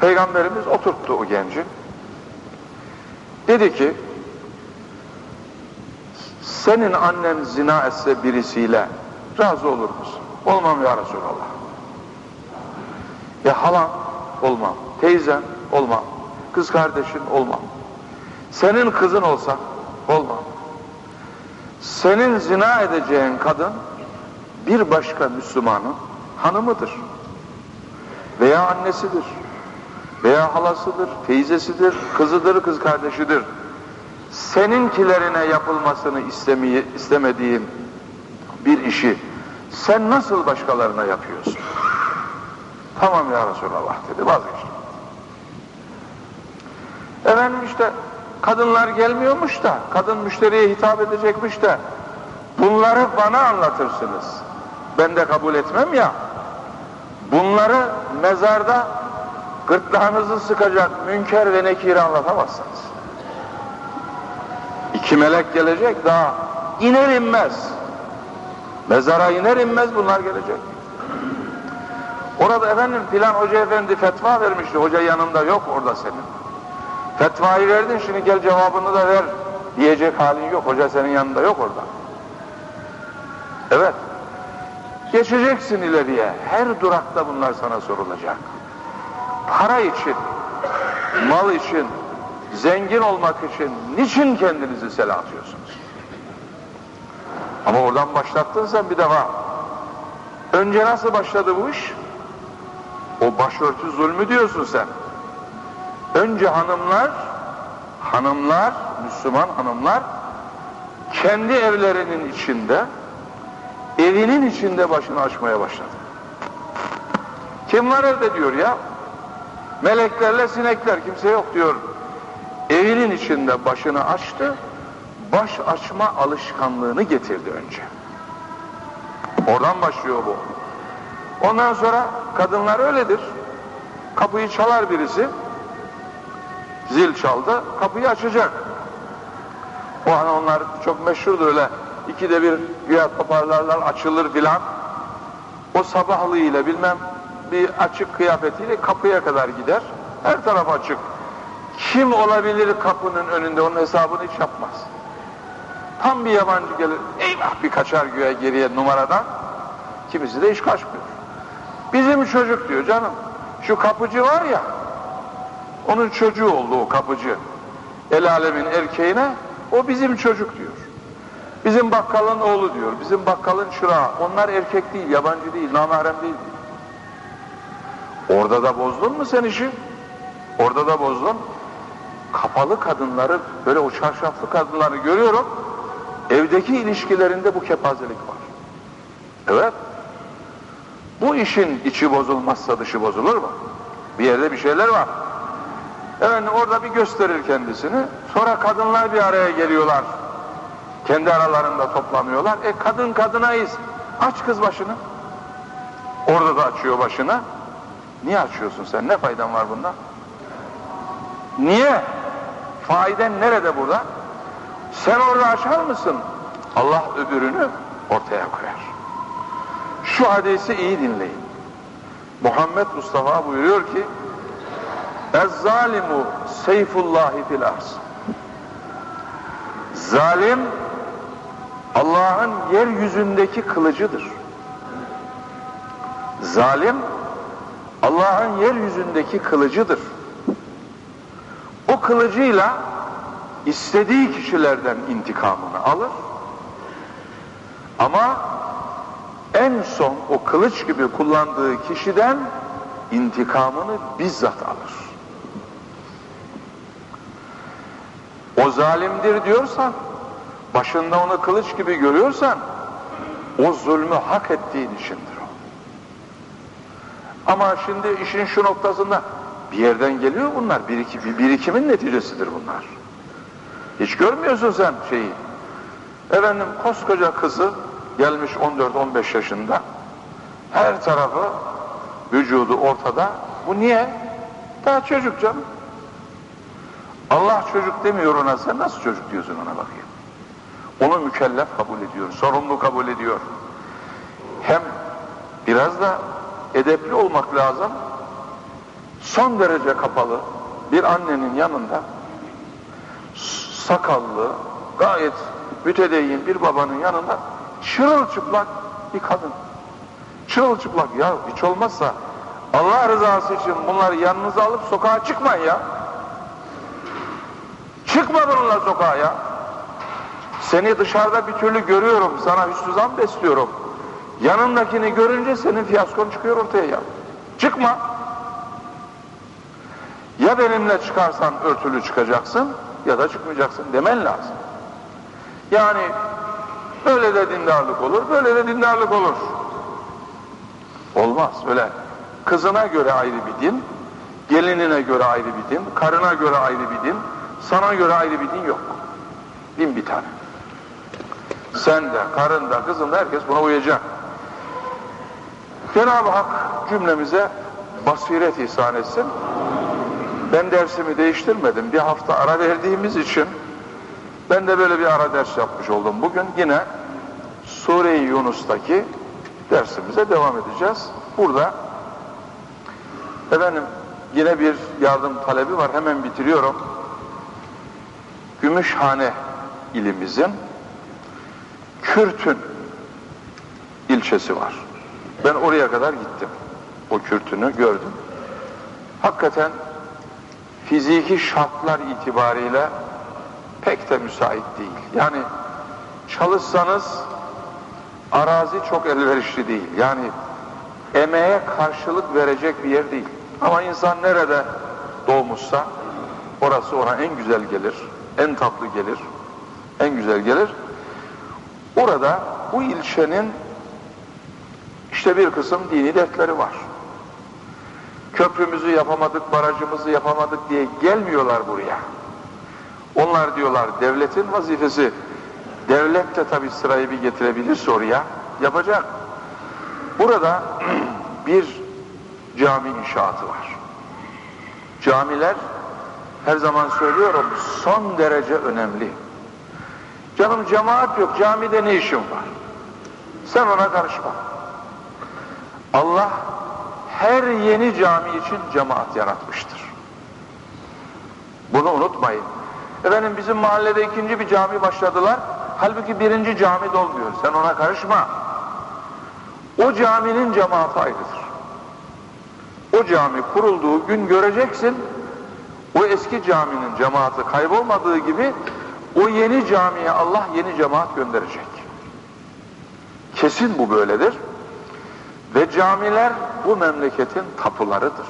Peygamberimiz oturttu o genci. Dedi ki senin annen zina etse birisiyle razı olur musun? Olmam ya Resulallah. Ya halan olmam, teyzen olmam, kız kardeşin olmam. Senin kızın olsa olmam. Senin zina edeceğin kadın bir başka Müslümanın hanımıdır. Veya annesidir. Veya halasıdır, teyzesidir, kızıdır, kız kardeşidir. Seninkilerine yapılmasını istemeye, istemediğin bir işi sen nasıl başkalarına yapıyorsun? Tamam ya Resulallah dedi vazgeçtim. Efendim işte kadınlar gelmiyormuş da kadın müşteriye hitap edecekmiş de bunları bana anlatırsınız. Ben de kabul etmem ya. Bunları mezarda gırtlağınızı sıkacak münker ve nekiri anlatamazsınız. İki melek gelecek daha iner inmez. Mezara iner inmez bunlar gelecek. Orada efendim filan hoca efendi fetva vermişti. Hoca yanında yok orada senin. Fetvayı verdin şimdi gel cevabını da ver diyecek halin yok. Hoca senin yanında yok orada. Evet. Geçeceksin ileriye. Her durakta bunlar sana sorulacak. Para için, mal için, zengin olmak için niçin kendinizi sel atıyorsunuz? Ama oradan başlattın sen bir defa. Önce nasıl başladı bu iş? O başörtü zulmü diyorsun sen. Önce hanımlar, hanımlar, Müslüman hanımlar kendi evlerinin içinde, evinin içinde başını açmaya başladı. Kim var evde diyor ya? Meleklerle sinekler kimse yok diyor. Evinin içinde başını açtı, baş açma alışkanlığını getirdi önce. Oradan başlıyor bu. Ondan sonra kadınlar öyledir. Kapıyı çalar birisi, zil çaldı, kapıyı açacak. O an onlar çok meşhurdur öyle. İkide bir güya toparlarlar, açılır filan. O sabahlığıyla bilmem bir açık kıyafetiyle kapıya kadar gider. Her taraf açık. Kim olabilir kapının önünde onun hesabını hiç yapmaz. Tam bir yabancı gelir, eyvah bir kaçar güya geriye numaradan. Kimisi de hiç kaçmıyor. Bizim çocuk diyor canım, şu kapıcı var ya, onun çocuğu oldu o kapıcı. El alemin erkeğine, o bizim çocuk diyor. Bizim bakkalın oğlu diyor, bizim bakkalın çırağı. Onlar erkek değil, yabancı değil, namahrem değil. Orada da bozdun mu sen işi? Orada da bozdun. Kapalı kadınları, böyle o çarşaflı kadınları görüyorum. Evdeki ilişkilerinde bu kepazelik var. Evet. Bu işin içi bozulmazsa dışı bozulur mu? Bir yerde bir şeyler var. Efendim orada bir gösterir kendisini. Sonra kadınlar bir araya geliyorlar. Kendi aralarında toplanıyorlar. E kadın kadınayız. Aç kız başını. Orada da açıyor başını. Niye açıyorsun sen? Ne faydan var bunda? Niye? Faiden nerede burada? Sen orada açar mısın? Allah öbürünü ortaya koyar. Şu hadisi iyi dinleyin. Muhammed Mustafa buyuruyor ki Ez-zalimu seyfullahi fil arz. Zalim Allah'ın yeryüzündeki kılıcıdır. Zalim Allah'ın yeryüzündeki kılıcıdır. Kılıcıyla istediği kişilerden intikamını alır. Ama en son o kılıç gibi kullandığı kişiden intikamını bizzat alır. O zalimdir diyorsan, başında onu kılıç gibi görüyorsan, o zulmü hak ettiğin içindir o. Ama şimdi işin şu noktasında bir yerden geliyor bunlar, birikim, bir birikimin neticesidir bunlar. Hiç görmüyorsun sen şeyi. Efendim koskoca kızı gelmiş 14-15 yaşında, her tarafı, vücudu ortada. Bu niye? Daha çocuk canım. Allah çocuk demiyor ona, sen nasıl çocuk diyorsun ona bakayım. Onu mükellef kabul ediyor, sorumlu kabul ediyor. Hem biraz da edepli olmak lazım. Son derece kapalı bir annenin yanında sakallı, gayet mütedeyyin bir babanın yanında çırılçıplak bir kadın. Çırılçıplak ya hiç olmazsa Allah rızası için bunları yanınıza alıp sokağa çıkmayın ya. Çıkma bununla sokağa ya. Seni dışarıda bir türlü görüyorum, sana hüsnü zan besliyorum. Yanındakini görünce senin fiyaskon çıkıyor ortaya ya. Çıkma. Ya benimle çıkarsan örtülü çıkacaksın ya da çıkmayacaksın demen lazım. Yani böyle de dindarlık olur, böyle de dindarlık olur. Olmaz öyle. Kızına göre ayrı bir din, gelinine göre ayrı bir din, karına göre ayrı bir din, sana göre ayrı bir din yok. Din bir tane. Sen de, karın da, kızın da herkes buna uyacak. Cenab-ı Hak cümlemize basiret ihsan etsin. Ben dersimi değiştirmedim. Bir hafta ara verdiğimiz için ben de böyle bir ara ders yapmış oldum. Bugün yine Sure-i Yunus'taki dersimize devam edeceğiz. Burada efendim yine bir yardım talebi var. Hemen bitiriyorum. Gümüşhane ilimizin Kürtün ilçesi var. Ben oraya kadar gittim. O Kürtünü gördüm. Hakikaten fiziki şartlar itibariyle pek de müsait değil. Yani çalışsanız arazi çok elverişli değil. Yani emeğe karşılık verecek bir yer değil. Ama insan nerede doğmuşsa orası ona en güzel gelir, en tatlı gelir, en güzel gelir. Orada bu ilçenin işte bir kısım dini dertleri var. Köprümüzü yapamadık, barajımızı yapamadık diye gelmiyorlar buraya. Onlar diyorlar devletin vazifesi. Devlet de tabi sırayı bir getirebilirse oraya yapacak. Burada bir cami inşaatı var. Camiler her zaman söylüyorum son derece önemli. Canım cemaat yok, camide ne işin var? Sen ona karışma. Allah her yeni cami için cemaat yaratmıştır. Bunu unutmayın. Efendim bizim mahallede ikinci bir cami başladılar. Halbuki birinci cami dolmuyor. Sen ona karışma. O caminin cemaati ayrıdır. O cami kurulduğu gün göreceksin. O eski caminin cemaati kaybolmadığı gibi o yeni camiye Allah yeni cemaat gönderecek. Kesin bu böyledir. Ve camiler bu memleketin tapularıdır.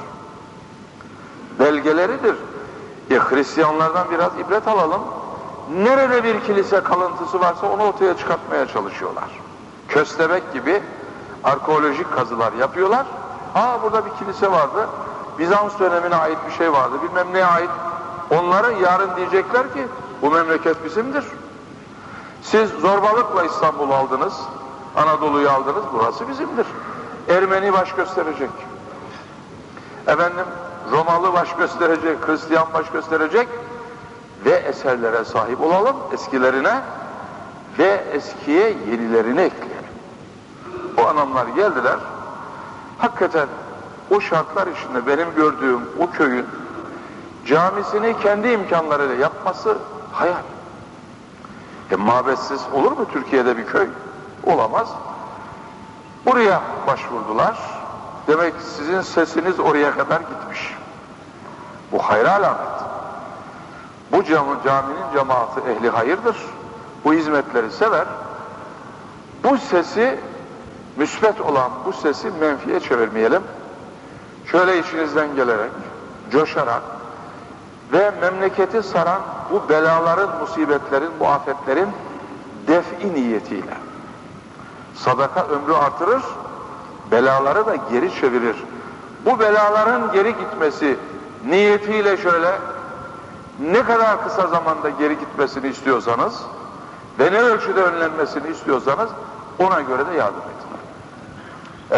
Belgeleridir. E Hristiyanlardan biraz ibret alalım. Nerede bir kilise kalıntısı varsa onu ortaya çıkartmaya çalışıyorlar. Köstebek gibi arkeolojik kazılar yapıyorlar. Aa burada bir kilise vardı. Bizans dönemine ait bir şey vardı. Bilmem neye ait. Onlara yarın diyecekler ki bu memleket bizimdir. Siz zorbalıkla İstanbul'u aldınız. Anadolu'yu aldınız. Burası bizimdir. Ermeni baş gösterecek. Efendim Romalı baş gösterecek, Hristiyan baş gösterecek ve eserlere sahip olalım eskilerine ve eskiye yenilerini ekleyelim. O anamlar geldiler. Hakikaten o şartlar içinde benim gördüğüm o köyün camisini kendi imkanlarıyla yapması hayal. E mabetsiz olur mu Türkiye'de bir köy? Olamaz. Buraya başvurdular. Demek sizin sesiniz oraya kadar gitmiş. Bu hayra alamet. Bu cam caminin cemaati ehli hayırdır. Bu hizmetleri sever. Bu sesi müsbet olan bu sesi menfiye çevirmeyelim. Şöyle içinizden gelerek, coşarak ve memleketi saran bu belaların, musibetlerin, bu afetlerin def'i niyetiyle. Sadaka ömrü artırır, belaları da geri çevirir. Bu belaların geri gitmesi niyetiyle şöyle ne kadar kısa zamanda geri gitmesini istiyorsanız ve ne ölçüde önlenmesini istiyorsanız ona göre de yardım edin.